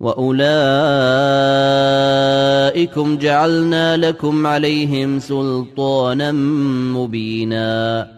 واولئكم جعلنا لكم عليهم سلطانا مبينا